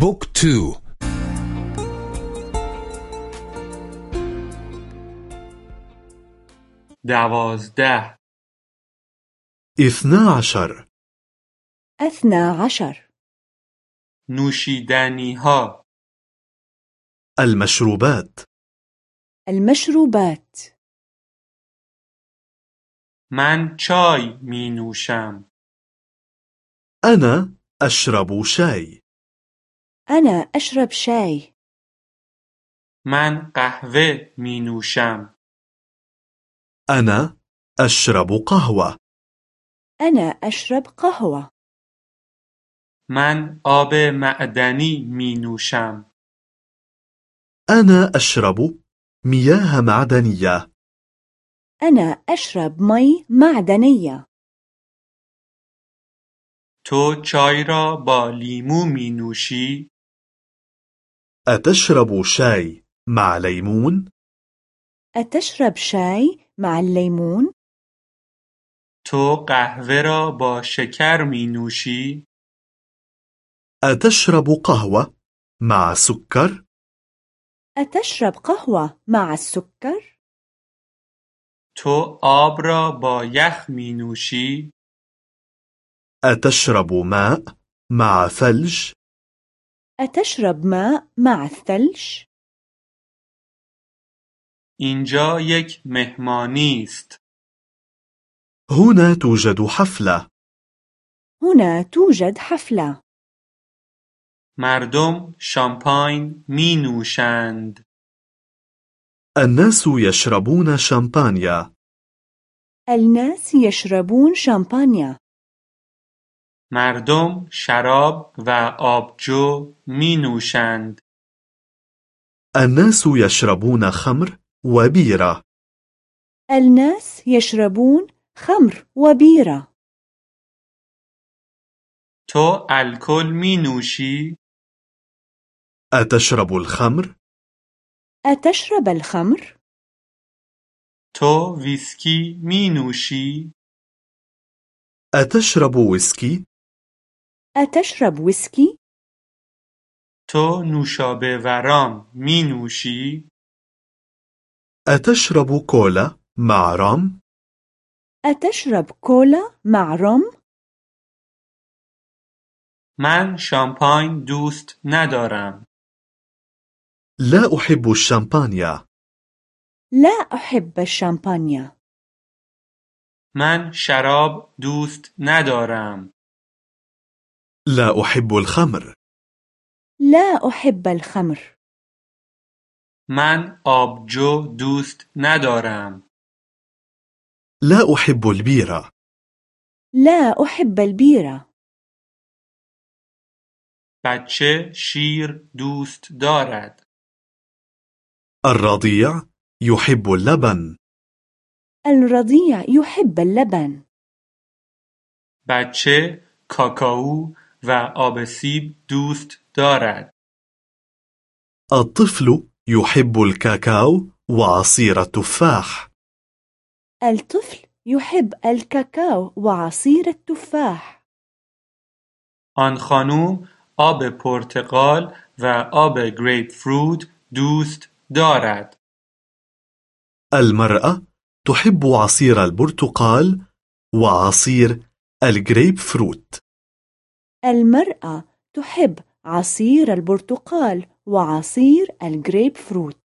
بوك تو دوازده. اثنا عشر أثنى عشر نوشیدنی ها المشروبات. المشروبات. من چای می نوشم. أنا أشرب شاي. أنا أشرب شاي. من قهوه می نوشم. أنا أشرب قهوة. أنا أشرب قهوة. من آب معدنی می نوشم. أنا أشرب مياه معدنية. أنا أشرب مي معدنية. تو چای را با لیمو می نوشی؟ أتشرب شاي مع ليمون؟ أتشرب شاي مع الليمون؟ تو قهوه را با شکر می نوشی؟ أتشرب قهوة مع سكر؟ أتشرب قهوة مع السكر؟ تو آب را با یخ می نوشی؟ أتشرب ماء مع ثلج؟ أتشرب ماء مع الثلج؟ اینجا یک مهمانی است. هنا توجد حفلة هنا توجد حفلة مردم شامپاین می نوشند. الناس يشربون شامبانيا الناس يشربون شامبانيا مردم شراب و آبجو می نوشند. الناس يشربون خمر وبيرة الناس يشربون خمر وبيرة تو الکل می نوشی؟ أتشرب الخمر؟ أتشرب الخمر؟ تو ویسکی می نوشی؟ أتشرب ويسكي؟ أتشرب ويسكي؟ تو نوشابه با رام می نوشی؟ أتشرب كولا مع رام؟ أتشرب كولا مع روم؟ من شامپاین دوست ندارم. لا أحب الشامبانيا لا أحب الشامبانيا من شراب دوست ندارم. لا أحب الخمر. لا أحب الخمر. من آبجو دوست ندارم. لا أحب البيرة. لا أحب البيرة. بچه شیر دوست دارد. الرضيع يحب اللبن. الرضيع يحب اللبن. بچه کاکائو و آب سیب دوست دارد. الطفل يحب الكاكاو وعصير التفاح الطفل يحب الكاكاو وعصير التفاح آن خانوم آب پرتقال و آب گریپ فروت دوست دارد. المرأة تحب عصير البرتقال وعصير الجريب فروت المرأة تحب عصير البرتقال وعصير الجريب فروت.